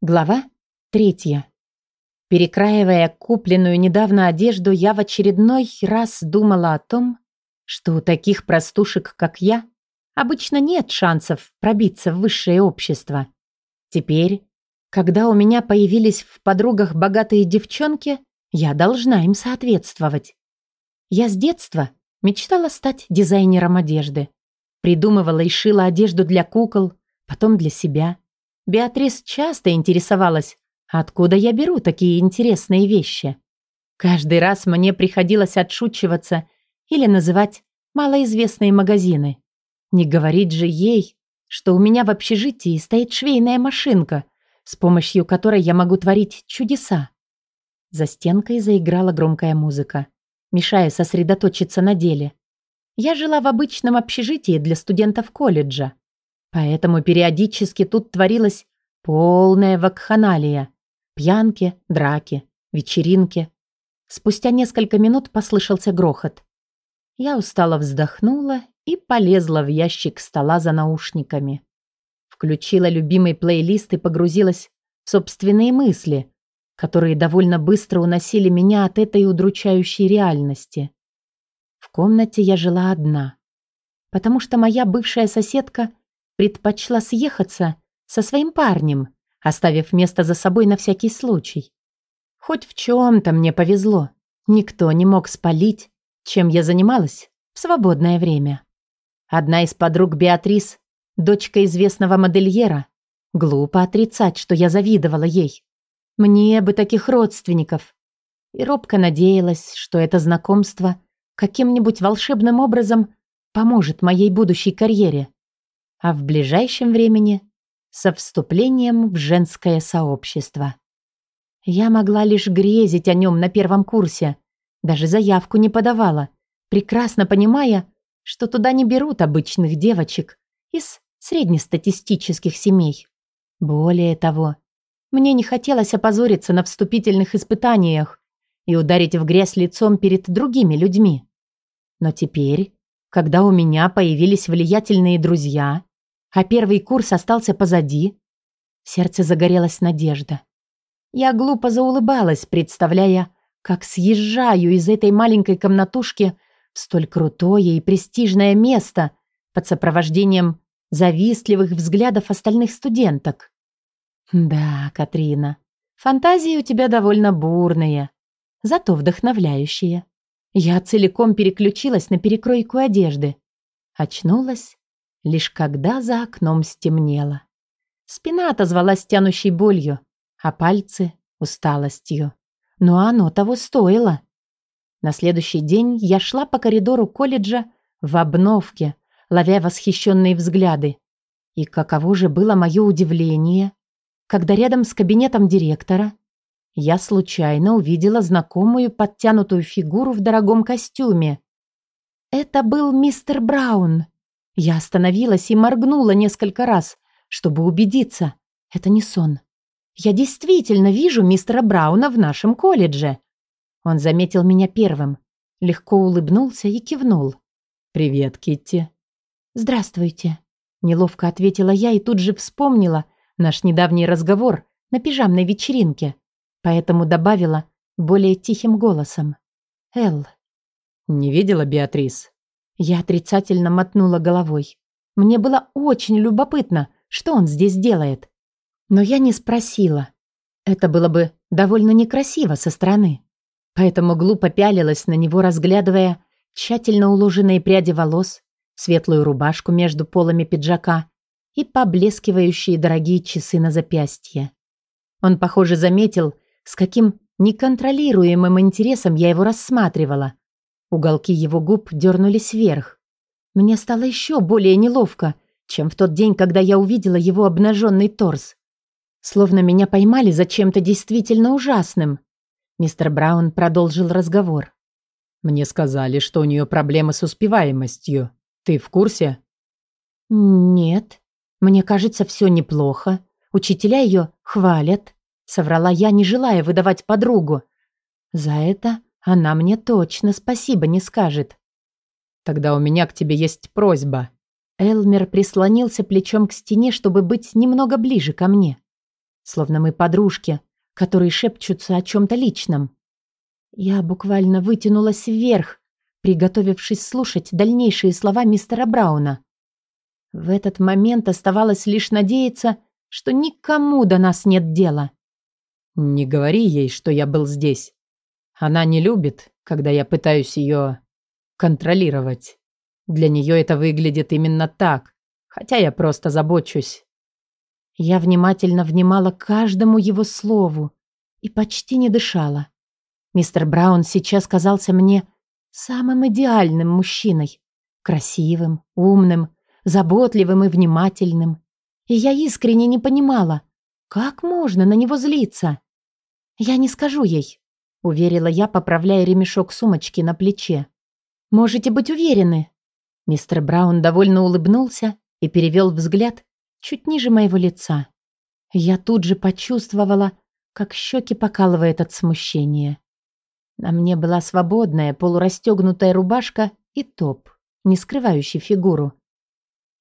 Глава третья. Перекраивая купленную недавно одежду, я в очередной раз думала о том, что у таких простушек, как я, обычно нет шансов пробиться в высшее общество. Теперь, когда у меня появились в подругах богатые девчонки, я должна им соответствовать. Я с детства мечтала стать дизайнером одежды. Придумывала и шила одежду для кукол, потом для себя – Беатрис часто интересовалась, откуда я беру такие интересные вещи. Каждый раз мне приходилось отшучиваться или называть малоизвестные магазины. Не говорить же ей, что у меня в общежитии стоит швейная машинка, с помощью которой я могу творить чудеса. За стенкой заиграла громкая музыка, мешая сосредоточиться на деле. Я жила в обычном общежитии для студентов колледжа. Поэтому периодически тут творилась полная вакханалия. Пьянки, драки, вечеринки. Спустя несколько минут послышался грохот. Я устало вздохнула и полезла в ящик стола за наушниками. Включила любимый плейлист и погрузилась в собственные мысли, которые довольно быстро уносили меня от этой удручающей реальности. В комнате я жила одна, потому что моя бывшая соседка предпочла съехаться со своим парнем, оставив место за собой на всякий случай. Хоть в чем-то мне повезло. Никто не мог спалить, чем я занималась в свободное время. Одна из подруг Беатрис, дочка известного модельера, глупо отрицать, что я завидовала ей. Мне бы таких родственников. И робко надеялась, что это знакомство каким-нибудь волшебным образом поможет моей будущей карьере а в ближайшем времени со вступлением в женское сообщество. Я могла лишь грезить о нем на первом курсе, даже заявку не подавала, прекрасно понимая, что туда не берут обычных девочек из среднестатистических семей. Более того, мне не хотелось опозориться на вступительных испытаниях и ударить в грязь лицом перед другими людьми. Но теперь, когда у меня появились влиятельные друзья, а первый курс остался позади. сердце загорелась надежда. Я глупо заулыбалась, представляя, как съезжаю из этой маленькой комнатушки в столь крутое и престижное место под сопровождением завистливых взглядов остальных студенток. Да, Катрина, фантазии у тебя довольно бурные, зато вдохновляющие. Я целиком переключилась на перекройку одежды. Очнулась лишь когда за окном стемнело. Спина отозвалась тянущей болью, а пальцы — усталостью. Но оно того стоило. На следующий день я шла по коридору колледжа в обновке, ловя восхищенные взгляды. И каково же было мое удивление, когда рядом с кабинетом директора я случайно увидела знакомую подтянутую фигуру в дорогом костюме. Это был мистер Браун. Я остановилась и моргнула несколько раз, чтобы убедиться. Это не сон. Я действительно вижу мистера Брауна в нашем колледже. Он заметил меня первым, легко улыбнулся и кивнул. «Привет, Китти». «Здравствуйте», — неловко ответила я и тут же вспомнила наш недавний разговор на пижамной вечеринке, поэтому добавила более тихим голосом. «Эл». «Не видела Беатрис?» Я отрицательно мотнула головой. Мне было очень любопытно, что он здесь делает. Но я не спросила. Это было бы довольно некрасиво со стороны. Поэтому глупо пялилась на него, разглядывая тщательно уложенные пряди волос, светлую рубашку между полами пиджака и поблескивающие дорогие часы на запястье. Он, похоже, заметил, с каким неконтролируемым интересом я его рассматривала, Уголки его губ дернулись вверх. Мне стало еще более неловко, чем в тот день, когда я увидела его обнаженный торс. Словно меня поймали за чем-то действительно ужасным. Мистер Браун продолжил разговор. «Мне сказали, что у нее проблемы с успеваемостью. Ты в курсе?» «Нет. Мне кажется, все неплохо. Учителя ее хвалят», — соврала я, не желая выдавать подругу. За это она мне точно спасибо не скажет. Тогда у меня к тебе есть просьба. Элмер прислонился плечом к стене, чтобы быть немного ближе ко мне. словно мы подружки, которые шепчутся о чем-то личном. Я буквально вытянулась вверх, приготовившись слушать дальнейшие слова мистера Брауна. В этот момент оставалось лишь надеяться, что никому до нас нет дела. «Не говори ей, что я был здесь. Она не любит, когда я пытаюсь ее контролировать. Для нее это выглядит именно так, хотя я просто забочусь». Я внимательно внимала каждому его слову и почти не дышала. Мистер Браун сейчас казался мне самым идеальным мужчиной. Красивым, умным, заботливым и внимательным. И я искренне не понимала, как можно на него злиться. «Я не скажу ей», — уверила я, поправляя ремешок сумочки на плече. «Можете быть уверены». Мистер Браун довольно улыбнулся и перевел взгляд чуть ниже моего лица. Я тут же почувствовала, как щеки покалывает от смущения. На мне была свободная, полурастегнутая рубашка и топ, не скрывающий фигуру.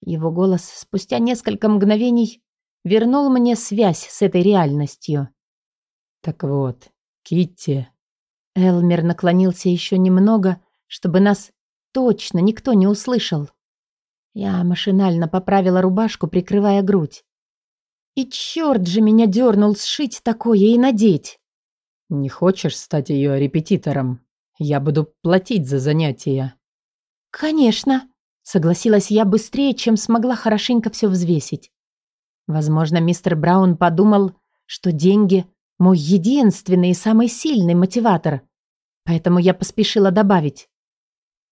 Его голос спустя несколько мгновений вернул мне связь с этой реальностью. «Так вот, Китти...» Элмер наклонился еще немного, чтобы нас точно никто не услышал. Я машинально поправила рубашку, прикрывая грудь. И черт же меня дернул сшить такое и надеть. «Не хочешь стать ее репетитором? Я буду платить за занятия». «Конечно», — согласилась я быстрее, чем смогла хорошенько все взвесить. Возможно, мистер Браун подумал, что деньги — мой единственный и самый сильный мотиватор. Поэтому я поспешила добавить.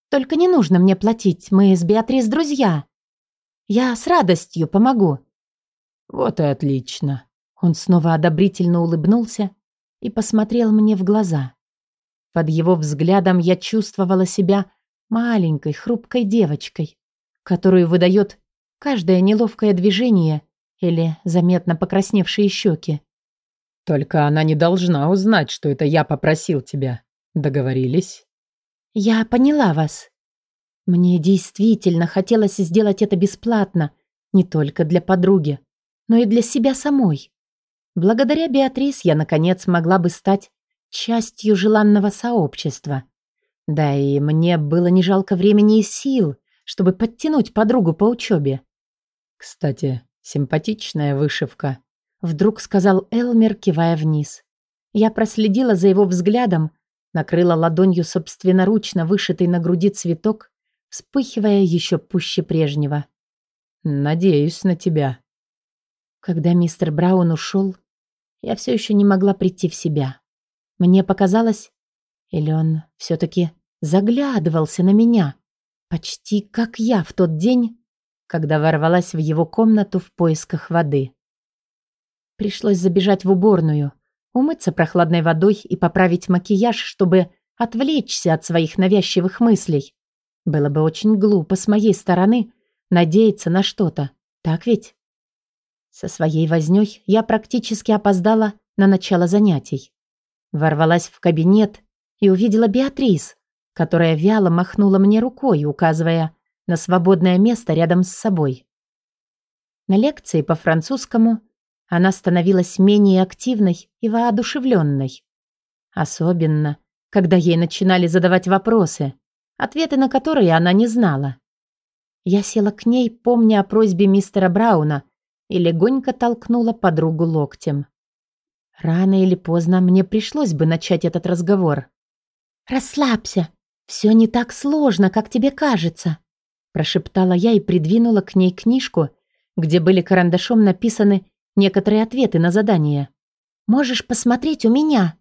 «Только не нужно мне платить, мы с Беатрис друзья. Я с радостью помогу». «Вот и отлично». Он снова одобрительно улыбнулся и посмотрел мне в глаза. Под его взглядом я чувствовала себя маленькой, хрупкой девочкой, которую выдает каждое неловкое движение или заметно покрасневшие щеки. «Только она не должна узнать, что это я попросил тебя. Договорились?» «Я поняла вас. Мне действительно хотелось сделать это бесплатно, не только для подруги, но и для себя самой. Благодаря Беатрис я, наконец, могла бы стать частью желанного сообщества. Да и мне было не жалко времени и сил, чтобы подтянуть подругу по учебе. «Кстати, симпатичная вышивка», — вдруг сказал Элмер, кивая вниз. Я проследила за его взглядом, накрыла ладонью собственноручно вышитый на груди цветок, вспыхивая еще пуще прежнего. «Надеюсь на тебя». Когда мистер Браун ушел, я все еще не могла прийти в себя. Мне показалось, или он все-таки заглядывался на меня, почти как я в тот день, когда ворвалась в его комнату в поисках воды. Пришлось забежать в уборную, умыться прохладной водой и поправить макияж, чтобы отвлечься от своих навязчивых мыслей. Было бы очень глупо с моей стороны надеяться на что-то, так ведь? Со своей вознёй я практически опоздала на начало занятий. Ворвалась в кабинет и увидела Беатрис, которая вяло махнула мне рукой, указывая на свободное место рядом с собой. На лекции по французскому она становилась менее активной и воодушевленной. Особенно, когда ей начинали задавать вопросы, ответы на которые она не знала. Я села к ней, помня о просьбе мистера Брауна – и легонько толкнула подругу локтем. Рано или поздно мне пришлось бы начать этот разговор. «Расслабься, все не так сложно, как тебе кажется», прошептала я и придвинула к ней книжку, где были карандашом написаны некоторые ответы на задание. «Можешь посмотреть у меня».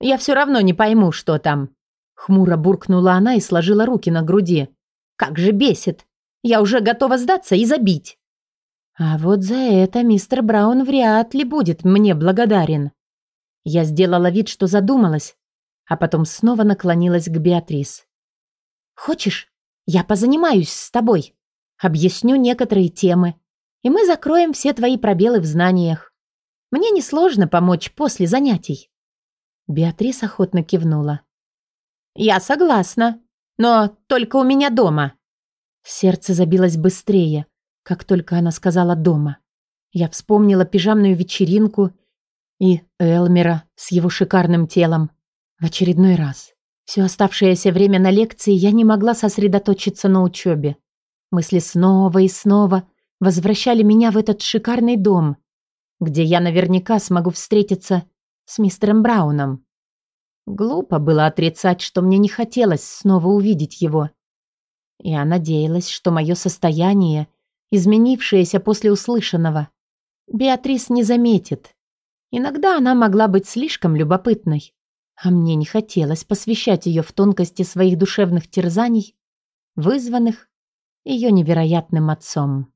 «Я все равно не пойму, что там», хмуро буркнула она и сложила руки на груди. «Как же бесит! Я уже готова сдаться и забить!» А вот за это мистер Браун вряд ли будет мне благодарен. Я сделала вид, что задумалась, а потом снова наклонилась к Беатрис. «Хочешь, я позанимаюсь с тобой, объясню некоторые темы, и мы закроем все твои пробелы в знаниях. Мне несложно помочь после занятий». Беатрис охотно кивнула. «Я согласна, но только у меня дома». Сердце забилось быстрее как только она сказала «дома». Я вспомнила пижамную вечеринку и Элмера с его шикарным телом. В очередной раз. Все оставшееся время на лекции я не могла сосредоточиться на учебе. Мысли снова и снова возвращали меня в этот шикарный дом, где я наверняка смогу встретиться с мистером Брауном. Глупо было отрицать, что мне не хотелось снова увидеть его. Я надеялась, что мое состояние, изменившееся после услышанного, Беатрис не заметит. Иногда она могла быть слишком любопытной, а мне не хотелось посвящать ее в тонкости своих душевных терзаний, вызванных ее невероятным отцом.